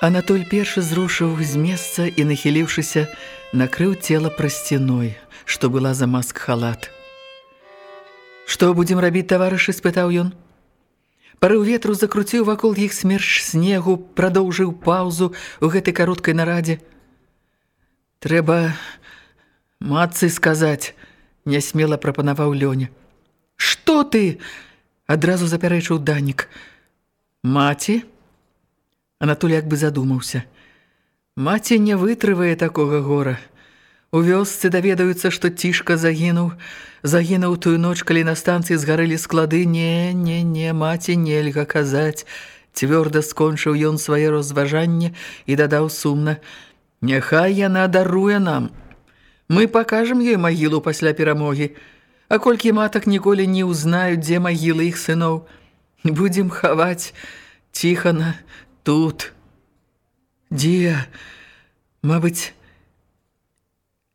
Анатоль першы зрушыў з месца і, нахіліўшыся, накрыў цела прасцяной, што была за маск халат. «Што будзем рабіць, таварышы?» – спытаў ён. Парыў ветру закруціў вакол іх смерч снегу, прадоўжыў паўзу ў гэтай кароткай нарадзе. «Трэба матцы сказаць», – нясмела прапанаваў Лёня. «Што ты?» – адразу запярэчыў Данік. «Маці?» Анатолій як бы задумаўся. Маці не вытрывае такога гора. У вёсцы даведаюцца, што цішка загінуў. Загінуў тую ноч, калі на станцыі згарэлі склады. Не, не, не, маці нельга казаць. Цвёрда скончыў ён свае розважанне і дадаў сумна. Няхай яна даруе нам. Мы пакажам ёй магілу пасля перамогі. А колькі матак ніколі не ўзнаюць, дзе магілы іх сыноў. Будзем хаваць ціхана, тут. Дзе? Мабыць,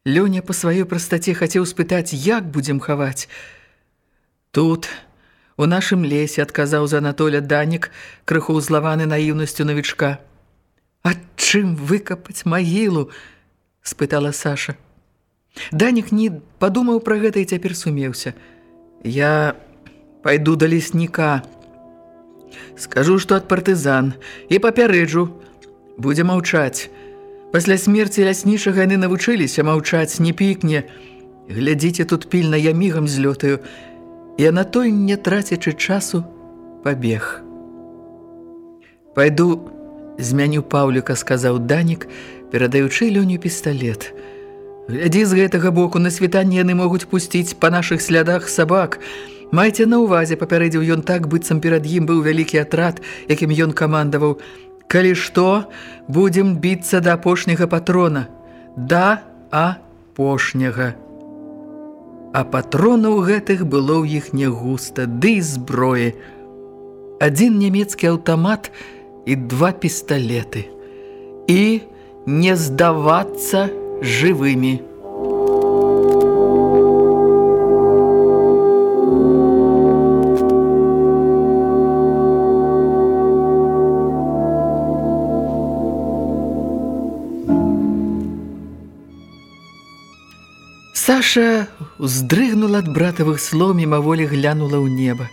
Лёня па сваёй прастаце хацеў спытаць, як будзем хаваць. Тут, у нашым лесе, адказаў за Анатоля Данік, крыху ўзлаваны наіўнасцю навічка. Ад чым выкапаць магілу? спытала Саша. Данік не падумаў пра гэта і цяпер сумеўся. Я пайду да лесніка. Скажу, што ад партызан і папярэджу. Будзе маўчаць. Пасля смерці ляснічага яны навучыліся маўчаць, не пікне. Глядзіце тут пільна, я мігам злётаю. І Анатоль, не трацячы часу, пабег. Пайду змяню Паўліка, сказаў Данік, перадаючы Лёню пісталет. Глядзі з гэтага боку, на світанне яны могуць пусціць па нашых слядах сабак. Майце на ўвазе, папярэдзіў ён так, быццам перад ім быў вялікі атрад, якім ён камандаваў. Калі што, будзем біцца да апошняга патрона. Да апошняга. А патронаў гэтых было ў іх не густа, ды і зброі. Адзін нямецкі аўтамат і два пісталеты. І не здавацца жывымі. Саша уздрыгнула ад братавых слом і маволі глянула ў неба.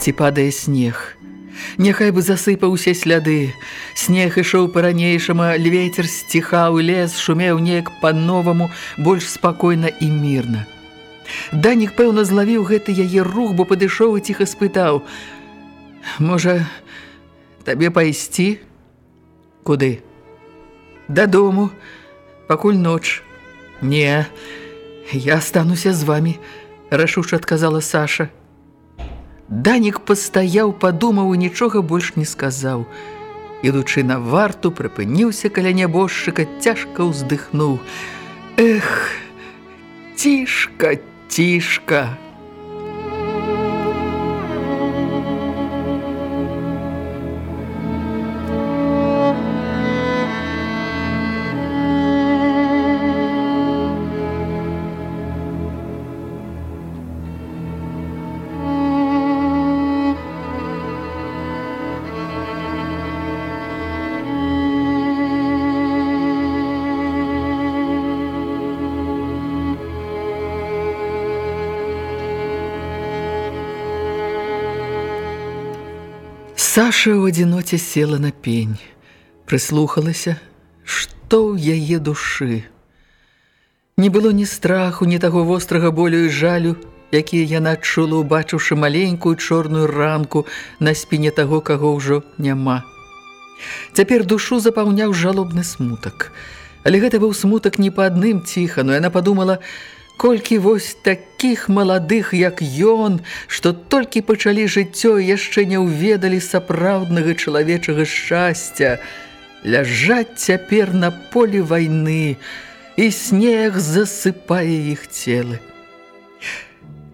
Ці падае снег. Няхай бы засыпаў усе сляды. Снег ішоў па-ранейшаму, львецер сціхаў лес, шумеў неяк па-новаму, больш спакойна і мірна. Данік, пэўна, злавіў гэты яе рух, бо падышоў і ціха спытаў: « Можа, табе пайсці? Куды? Дадому, пакуль ноч. Не, «Я остануся з вами», – рашуша адказала Саша. Данік пастаяў, падумаў і нічога больш не сказаў. Ідучы на варту, прыпыніўся каля нябожчыка, цяжка ўздыхнуў. «Эх, цішка, цішка!» Саша ў адзіноце села на пень, прыслухалася, што ў яе душы. Не было ні страху, ні таго вострага болю і жалю, якія яна адчула, убачыўшы маленькую чорную ранку на спіне таго, каго ўжо няма. Цяпер душу запаўняў жалобны смутак. Але гэта быў смутак не па адным ціха, но яна падумала, колькі вось такіх маладых, як ён, што толькі пачалі жыццё і яшчэ не ўведалі сапраўднага чалавечага шчасця, ляжаць цяпер на полі вайны, і снег засыпае іх целы.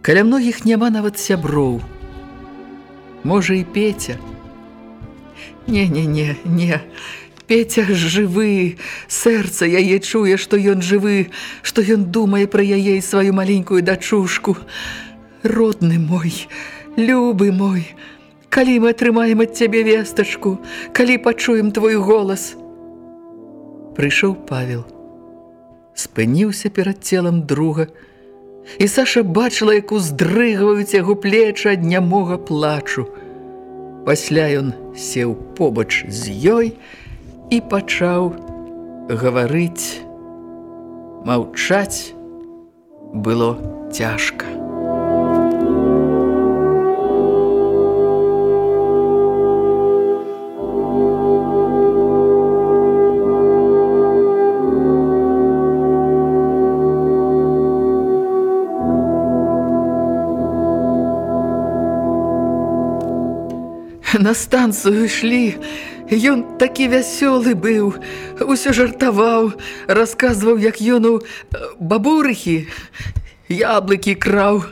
Каля многіх няма нават сяброў. Можа і Петя. Не-не-не, не. Петя жывы. Сэрца яе чуе, што ён жывы, што ён думае пра яе і сваю маленькую дачушку. Родны мой, любы мой, калі мы атрымаем ад цябе вестачку, калі пачуем твой голас. Прыйшоў Павел. Спыніўся перад целам друга, І Саша бачыла, як уздрыгваюць яго плечы ад нямога плачу. Пасля ён сеў побач з ёй і пачаў гаварыць. Маўчаць было цяжка. На станцыю ішлі. Ён такі вясёлы быў, усё жартаваў, расказваў, як ён у бабурыхі яблыкі краў.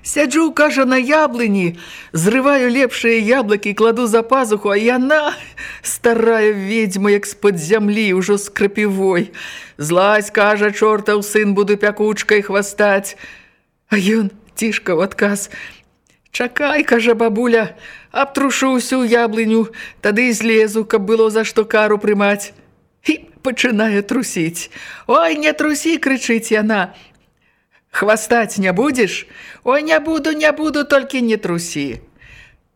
Сяджу, кажа, на яблыні, зрываю лепшыя яблыкі, кладу за пазуху, а яна, старая ведьма, як з-пад зямлі, ужо з крапівой. Злазь, кажа, чортаў сын, буду пякучкай хвастаць. А ён, цішка ў адказ, Чакай, кажа бабуля, абтрушу ўсю яблыню, тады злезу, каб было за што кару прымаць. І пачынае трусіць. Ой, не трусі, крычыць яна. Хвастаць не будзеш? Ой, не буду, не буду, толькі не трусі.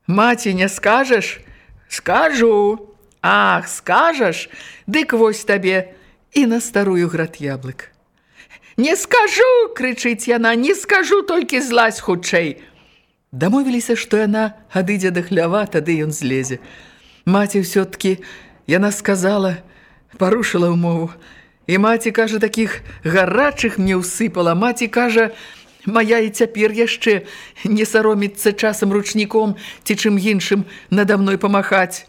Маці, не скажаш? Скажу. Ах, скажаш? Дык вось табе і на старую град яблык. Не скажу, крычыць яна, не скажу, толькі злазь хутчэй. Дамовіліся, што яна адыдзе да хлява, тады ён злезе. Маці ўсё-ткі, яна сказала, парушыла ўмову. І маці, кажа, такіх гарачых мне ўсыпала. Маці, кажа, мая і цяпер яшчэ не сароміцца часам ручніком ці чым іншым надо мной памахаць.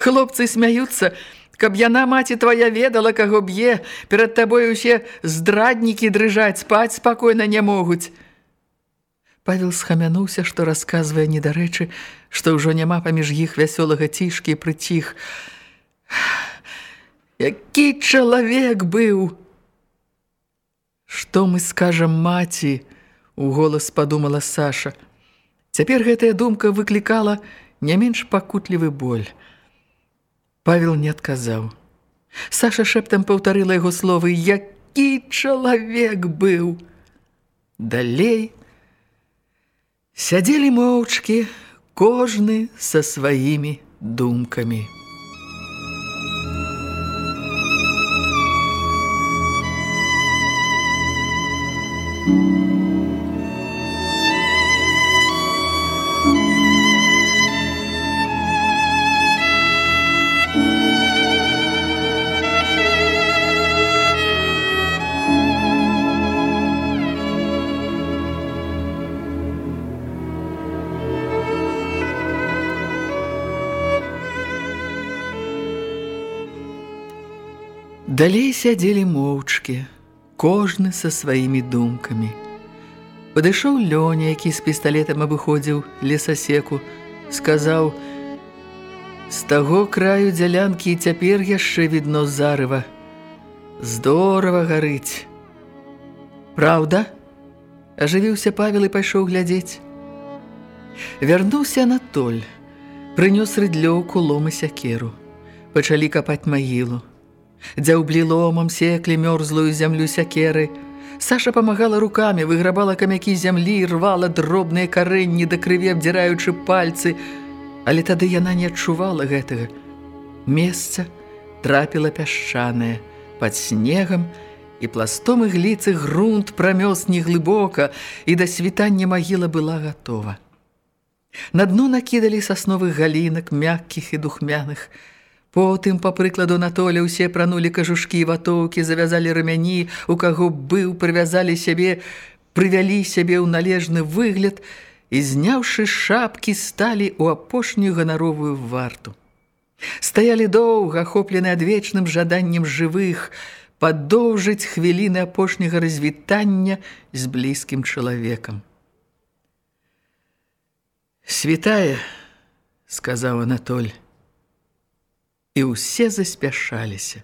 Хлопцы смяюцца, каб яна, маці твая, ведала, каго б'е, перад табой усе здраднікі дрыжаць, спаць спакойна не могуць. Павел схамянуўся, што расказвае недарэчы, што ўжо няма паміж іх вясёлага цішкі і прыціх. Які чалавек быў! Што мы скажам маці? У голас падумала Саша. Цяпер гэтая думка выклікала не менш пакутлівы боль. Павел не адказаў. Саша шэптам паўтарыла яго словы: "Які чалавек быў!" Далей Сядзелі моўчкі, кожны са сваімі думкамі. Далей сядзелі моўчкі, кожны са сваімі думкамі. Падышоў Лёня, які з пісталетам абыходзіў лесасеку, сказаў: « З таго краю дзялянкі і цяпер яшчэ відно зарыва. Здорава гарыць. Праўда? Ажывіўся Павел і пайшоў глядзець. Вярнуўся Анатоль, прынёс рыдлёўку лом і сякеру. Пачалі капаць магілу. Дзяўблі ломам секлі мёрзлую зямлю сякеры. Саша памагала рукамі, выграбала камякі зямлі, рвала дробныя карэнні да крыві, абдзіраючы пальцы. Але тады яна не адчувала гэтага. Месца трапіла пясчанае пад снегам, і пластом ігліцы грунт прамёс неглыбока, і да світання магіла была гатова. На дно накідалі сасновых галінак, мяккіх і духмяных. Потым, па прыкладу Анатоля, усе пранулі кажушкі і ватоўкі, завязалі рамяні, у каго быў, прывязалі сябе, прывялі сябе ў належны выгляд і, зняўшы шапкі, сталі ў апошнюю ганаровую варту. Стаялі доўга, ахоплены адвечным жаданнем жывых, падоўжыць хвіліны апошняга развітання з блізкім чалавекам. «Святая», — сказаў Анатоль, і ўсе заспяшаліся.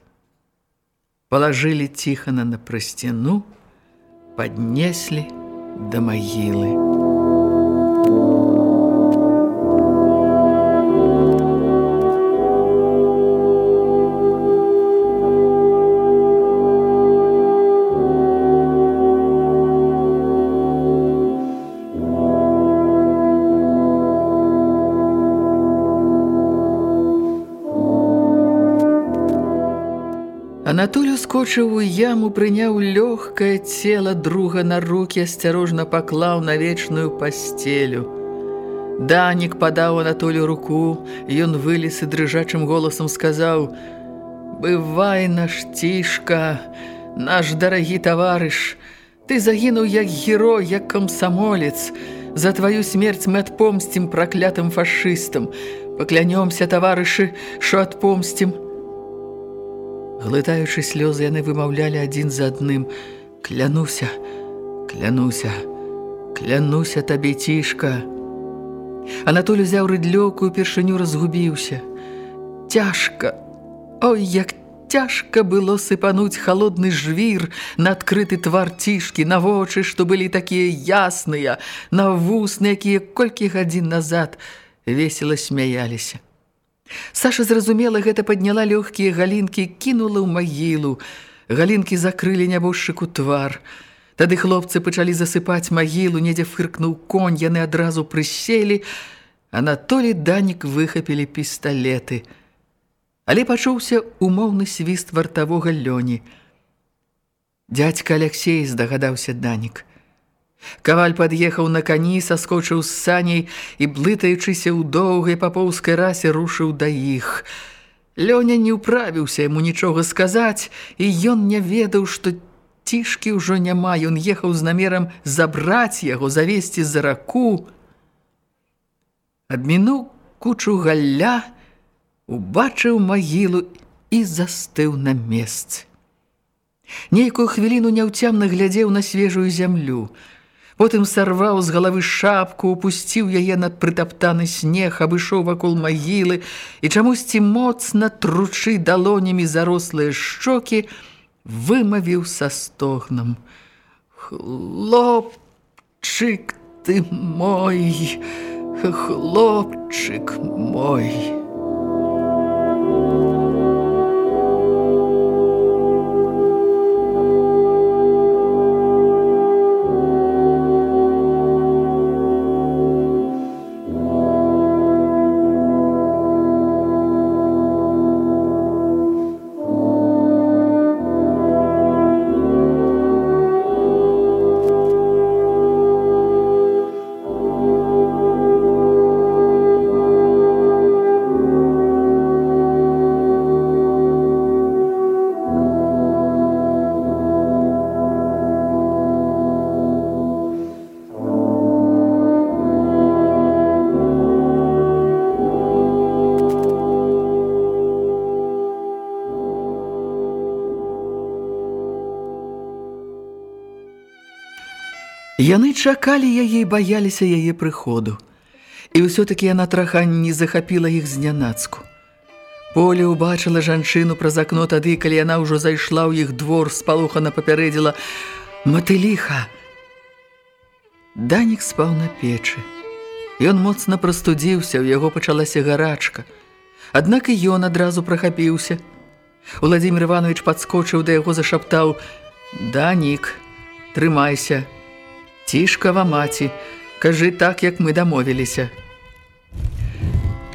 Палажылі ціхана на прасцяну, паднеслі да магілы. Анатоль ускочыў у яму, прыняў лёгкае цела друга на рукі, асцярожна паклаў на вечную пасцелю. Данік падаў Анатолю руку, ён вылез і дрыжачым голасам сказаў: « Бывай наш цішка, наш дарагі таварыш, ты загінуў як герой, як камсамолец. За тваю смерць мы адпомсцім праклятым фашыстам. Паклянёмся, таварышы, што адпомсцім. Глытаючы слёзы, яны вымаўлялі адзін за адным: « Клянуся, клянуся, клянуся табе цішка. Анатоль узяў рыдлёку і першыню разгубіўся. Цяжка, Ой, як цяжка было сыпануць халодны жвір на адкрыты твар цішкі, на вочы, што былі такія ясныя, на вусны, якія колькі гадзін назад весела смяяліся. Саша зразумела, гэта падняла лёгкія галінкі, кінула ў магілу. Галінкі закрылі нябожчыку твар. Тады хлопцы пачалі засыпаць магілу, недзе фыркнуў конь, яны адразу прыселі. Анатолі Данік выхапілі пісталеты. Але пачуўся умоўны свіст вартавога лёні. Дядька Алексей здагадаўся Данік. Каваль пад'ехаў на кані, саскочыў з саней і, блытаючыся ў доўгай папоўскай расе, рушыў да іх. Лёня не ўправіўся яму нічога сказаць, і ён не ведаў, што цішкі ўжо няма. Ён ехаў з намерам забраць яго, завесці за раку. Адмінуў кучу галля, убачыў магілу і застыў на месцы. Нейкую хвіліну няўцямна глядзеў на свежую зямлю – Потым сарваў з галавы шапку, упусціў яе над прытаптаны снег, абышоў вакол магілы і чамусьці моцна тручы далонямі зарослыя шчокі, вымавіў са стогнам: Хлопчык ты мой, хлопчык мой. Яны чакалі яе і баяліся яе прыходу. І ўсё-такі яна траха не захапіла іх знянацку. Поле ўбачыла жанчыну праз акно тады, калі яна ўжо зайшла ў іх двор, спалухана папярэдзіла: «Матыліха!» Данік спаў на печы. Ён моцна прастудзіўся, у яго пачалася гарачка. Аднак і ён адразу прахапіўся. Уладзімир Іванович падскочыў да яго зашаптаў: «Данік, трымайся!» Цішкава маці, кажы так, як мы дамовіліся.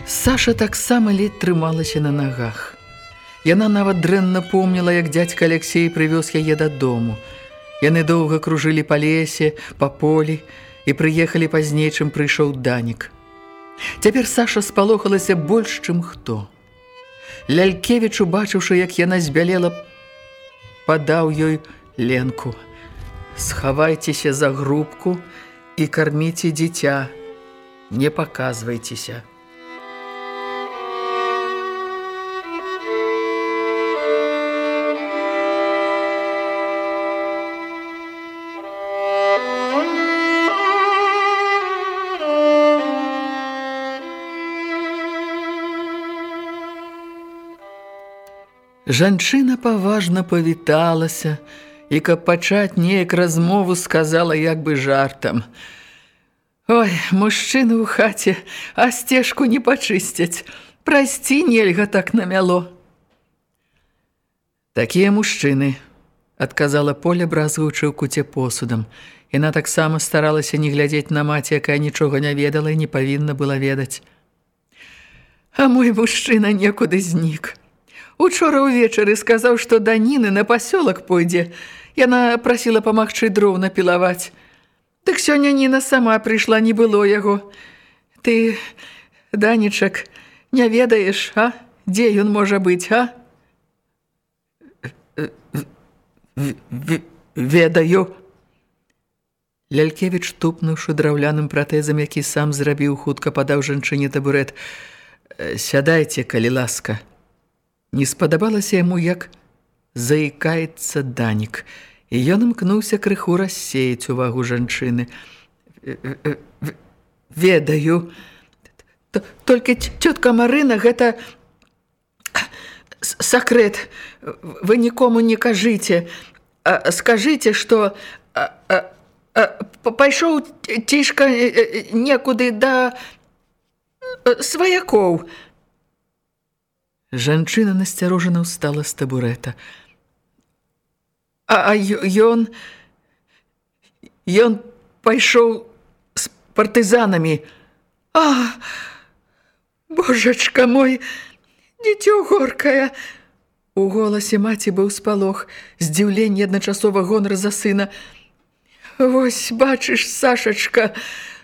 Саша таксама ледь трымалася на нагах. Яна нават дрэнна помніла, як дзядзька Алексей прывёз яе дадому. Яны доўга кружылі па лесе, па полі і прыехалі пазней, чым прыйшоў данік. Цяпер Саша спалохалася больш, чым хто. Лялькевіч, убачыўшы, як яна збялела, падаў ёй ленку. Схавайцеся за грубку і карміце дзіця. Не паказвайцеся. Жанчына паважна павіталася і, каб пачаць неяк размову, сказала як бы жартам. Ой, мужчыны ў хаце, а сцежку не пачысцяць. Прайсці нельга так намяло. Такія мужчыны, адказала Поля, бразгуючы ў куце посудам. Яна таксама старалася не глядзець на маці, якая нічога не ведала і не павінна была ведаць. А мой мужчына некуды знік. Учора ўвечары сказаў, што да Ніны на пасёлак пойдзе. Яна прасіла памагчы дроў напілаваць. Дык сёння Ніна сама прыйшла, не было яго. Ты, Данічак, не ведаеш, а? Дзе ён можа быць, а? Ведаю. Лялькевіч, тупнуўшы драўляным пратэзам, які сам зрабіў, хутка падаў жанчыне табурэт. Сядайце, калі ласка. Не спадабалася яму, як заікаецца данік, і ён імкнуўся крыху рассеяць увагу жанчыны. Ведаю, толькі цётка Марына гэта сакрэт. Вы нікому не кажыце. Скажыце, што пайшоў цішка некуды да сваякоў. Жанчына насцярожана ўстала з табурэта. А, ён... Ён пайшоў з партызанамі. А, божачка мой, дзіцё горкае. У голасе маці быў спалох, здзіўленне адначасова гонар за сына. Вось, бачыш, Сашачка,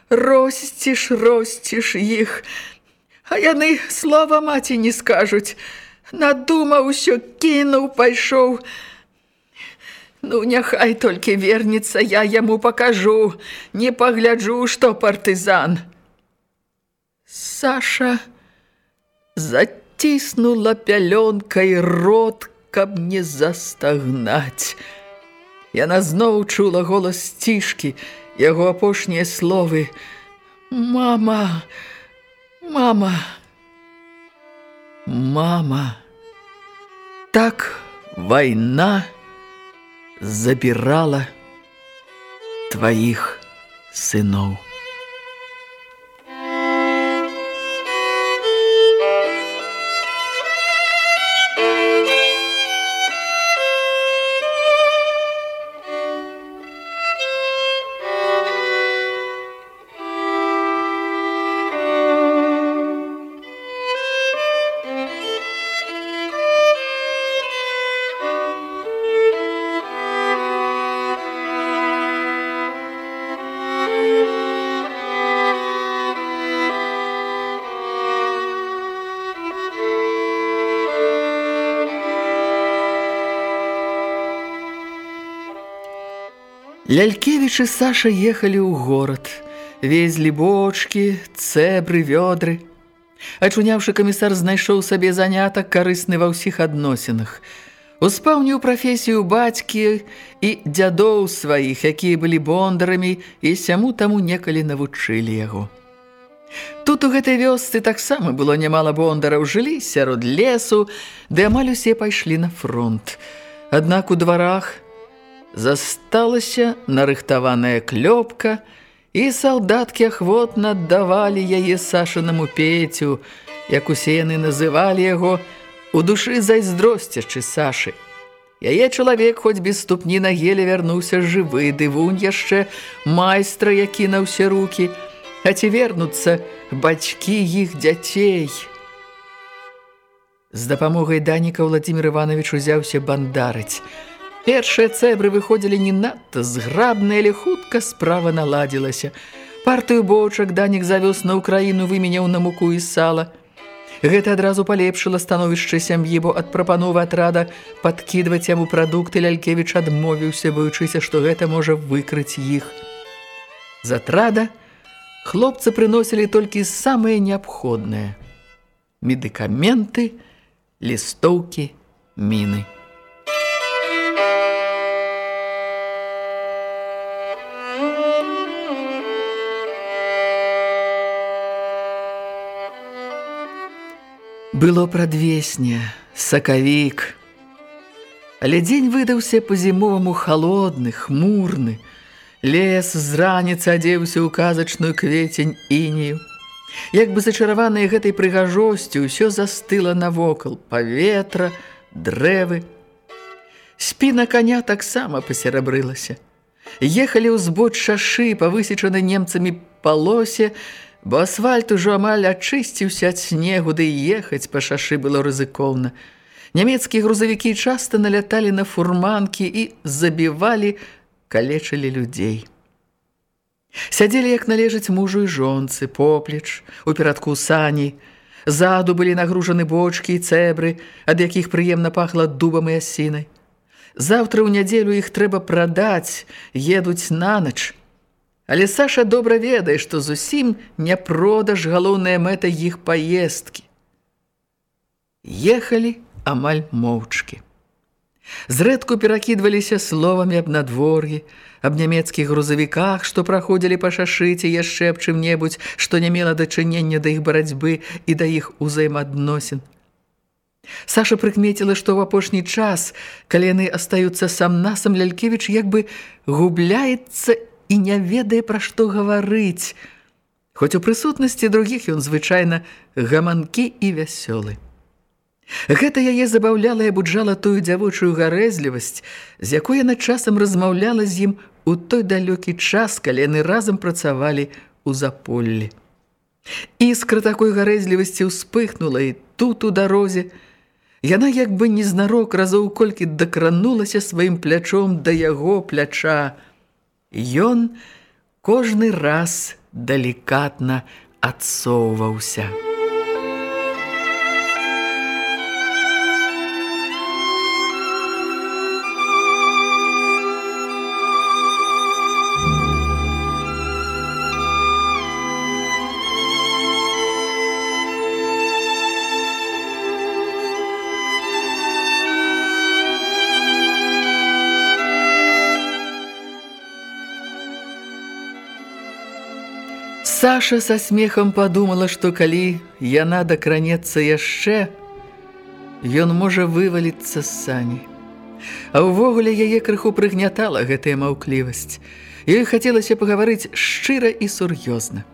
росціш, росціш іх. А яны слова маці не скажуць. Надумаў усё, кінуў, пайшоў. Ну, няхай толькі вернецца, я яму пакажу, не пагляджу, што партызан. Саша заціснула пялёнкай рот, каб не застагнаць. Яна зноў чула голас цішкі, яго апошнія словы: « Мама! Мама, мама, так война забирала твоих сынов. Лялькевіч і Саша ехалі ў горад, везлі бочкі, цэбры, вёдры. Ачуняўшы камісар знайшоў сабе занятак карысны ва ўсіх адносінах. Успаўніў прафесію бацькі і дзядоў сваіх, якія былі бондарамі і сяму таму некалі навучылі яго. Тут у гэтай вёсцы таксама было нямала бондараў, жылі сярод лесу, ды амаль усе пайшлі на фронт. Аднак у дварах – Засталася нарыхтаваная клёпка, і салдаткі ахвотна аддавалі яе Сашанаму Пецю, як усе яны называлі яго, у душы зайздросцячы Сашы. Яе чалавек хоць без ступні на геле вярнуўся жывы, ды вунь яшчэ майстра, які на ўсе рукі. А ці вернуцца бацькі іх дзяцей? З дапамогай Даніка Владзімир Іванович узяўся бандарыць. Першыя цэбры выходзілі не надта зграбна, але хутка справа наладзілася. Партыю бочак Данік завёз на ўкраіну, выменяў на муку і сала. Гэта адразу палепшыла становішча сям'і, бо ад прапановы атрада падкідваць яму прадукты Лялькевіч адмовіўся, боючыся, што гэта можа выкрыць іх. З атрада хлопцы прыносілі толькі самыя неабходныя – медыкаменты, лістоўкі, міны. Было прадвесне, сакавік. Але дзень выдаўся па-зімоваму халодны, хмурны. Лес з раніцы адзеўся ў казачную кветень інію. Як бы зачараваныя гэтай прыгажосцю, ўсё застыла навокал, паветра, дрэвы. Спіна каня таксама пасерабрылася. Ехалі ўзбоч шашы, павысечаны немцамі палосе, бо асфальт ужо амаль ачысціўся ад снегу, ды ехаць па шашы было рызыкоўна. Нямецкія грузавікі часта наляталі на фурманкі і забівалі, калечылі людзей. Сядзелі, як належыць мужу і жонцы, поплеч, у перадку сані. Заду былі нагружаны бочкі і цэбры, ад якіх прыемна пахла дубам і асінай. Заўтра ў нядзелю іх трэба прадаць, едуць на ноч. Але Саша добра ведае, што зусім не продаж галоўная мэта іх паездкі. Ехалі амаль моўчкі. Зрэдку перакідваліся словамі аб надвор'і, аб нямецкіх грузавіках, што праходзілі па шашыце яшчэ аб чым-небудзь, што не мела дачынення да іх барацьбы і да іх узаемадносін. Саша прыкмеціла, што ў апошні час, калі яны астаюцца сам-насам, Лялькевіч як бы губляецца і не ведае пра што гаварыць. Хоць у прысутнасці другіх ён звычайна гаманкі і вясёлы. Гэта яе забаўляла і абуджала тую дзявочую гарэзлівасць, з якой яна часам размаўляла з ім у той далёкі час, калі яны разам працавалі ў заполлі. Іскра такой гарэзлівасці ўспыхнула і тут у дарозе. Яна як бы незнарок разоў колькі дакранулася сваім плячом да яго пляча, Ён кожны раз далікатна адсоўваўся. Саша са смехам падумала, што калі яна дакранецца яшчэ, ён можа вываліцца з сані. А ўвогуле яе крыху прыгнятала гэтая маўклівасць. Ёй хацелася пагаварыць шчыра і сур'ёзна.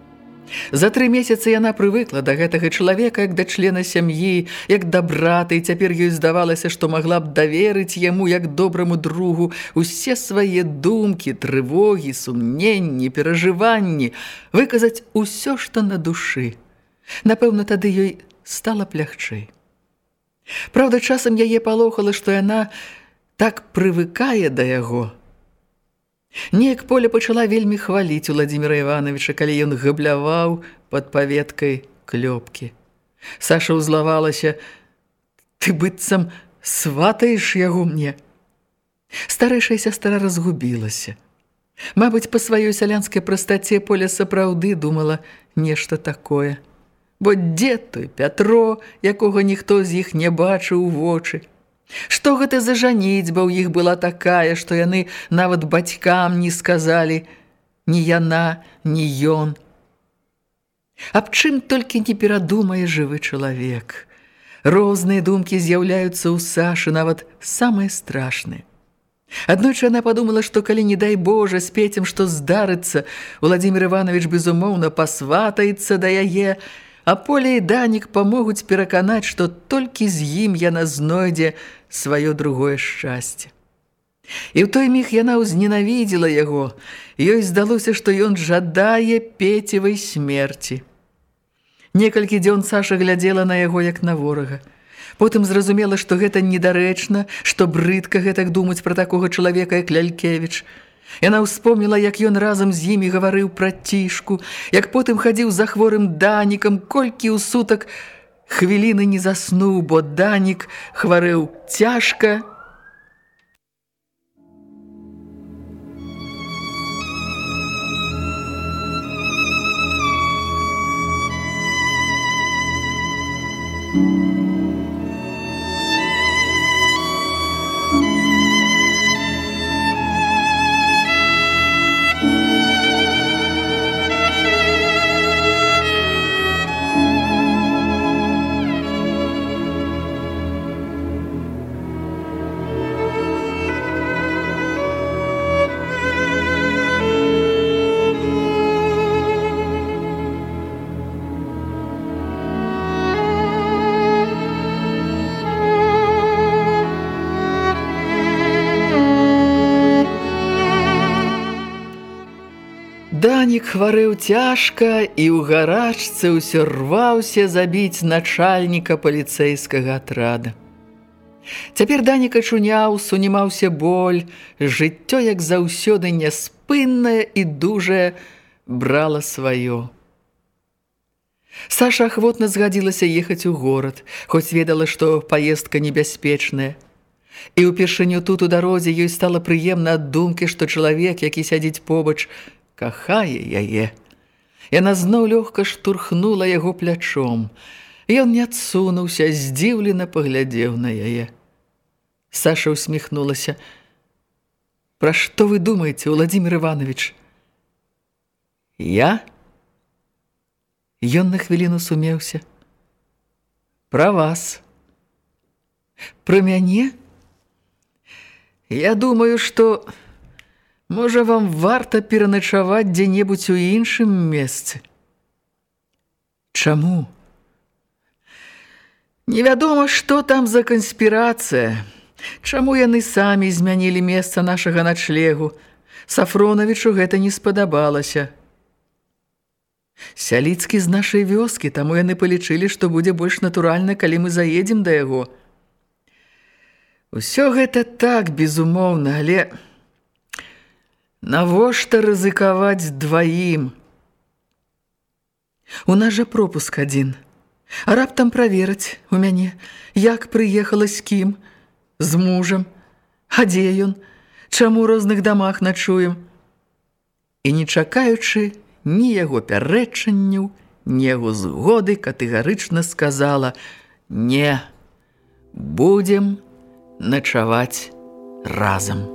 За тры месяцы яна прывыкла да гэтага чалавека як да члена сям'і, як да брата, і цяпер ёй здавалася, што магла б даверыць яму як добраму другу усе свае думкі, трывогі, сумненні, перажыванні, выказаць усё, што на душы. Напэўна, тады ёй стала плягчэй. Праўда, часам яе палохала, што яна так прывыкае да яго, Неяк поле пачала вельмі хваліць Владзіміра Івановича, калі ён габляваў пад паветкай клёпкі. Саша ўзлавалася: «Ты быццам сватаеш яго мне. Старэйшая сястра разгубілася. Мабыць, па сваёй сялянскай прастаце поля сапраўды думала нешта такое. Бо дзе той Пятро, якога ніхто з іх не бачыў у вочы, Што гэта за жаніцьба ў іх была такая, што яны нават бацькам не сказалі ні яна, ні ён. Аб чым толькі не перадумае жывы чалавек. Розныя думкі з'яўляюцца ў Сашы нават самыя страшныя. Аднойчы яна падумала, што калі не дай Божа з Пецем што здарыцца, Владзімир Іванович безумоўна пасватаецца да яе, а Поля і Данік памогуць пераканаць, што толькі з ім яна знойдзе сваё другое шчасце. І ў той міг яна ўзненавідзела яго. Ёй здалося, што ён жадае пецевай смерці. Некалькі дзён Саша глядзела на яго як на ворага. Потым зразумела, што гэта недарэчна, што брыдка гэтак думаць пра такога чалавека, як Лялькевіч. Яна ўспомніла, як ён разам з імі гаварыў пра цішку, як потым хадзіў за хворым данікам, колькі ў сутак хвіліны не заснуў, бо данік хварэў цяжка Данік хварэў цяжка і ў гарачцы ўсё рваўся забіць начальніка паліцэйскага атрада. Цяпер Даніка чуняў, сунімаўся боль, жыццё, як заўсёды няспыннае і дужае, брала сваё. Саша ахвотна згадзілася ехаць у горад, хоць ведала, што паездка небяспечная. І ўпершыню тут у дарозе ёй стала прыемна ад думкі, што чалавек, які сядзіць побач, кахае яе. Яна зноў лёгка штурхнула яго плячом. Ён не адсунуўся, здзіўлена паглядзеў на яе. Саша усміхнулася. Пра што вы думаеце, Владимир Иванович? Я? Ён на хвіліну сумеўся. Пра вас. Пра мяне? Я думаю, што... Можа, вам варта пераначаваць дзе-небудзь у іншым месцы? Чаму? Невядома, што там за канспірацыя. Чаму яны самі змянілі месца нашага начлегу? Сафронавічу гэта не спадабалася. Сяліцкі з нашай вёскі, таму яны палічылі, што будзе больш натуральна, калі мы заедзем да яго. Усё гэта так, безумоўна, але... Навошта рызыкаваць дваім? У нас жа пропуск адзін. А раптам праверыць у мяне, як прыехала з кім, з мужам, а дзе ён, чаму розных дамах начуем. І не чакаючы ні яго пярэчанняў, ні яго згоды катэгарычна сказала: « Не, будзем начаваць разам.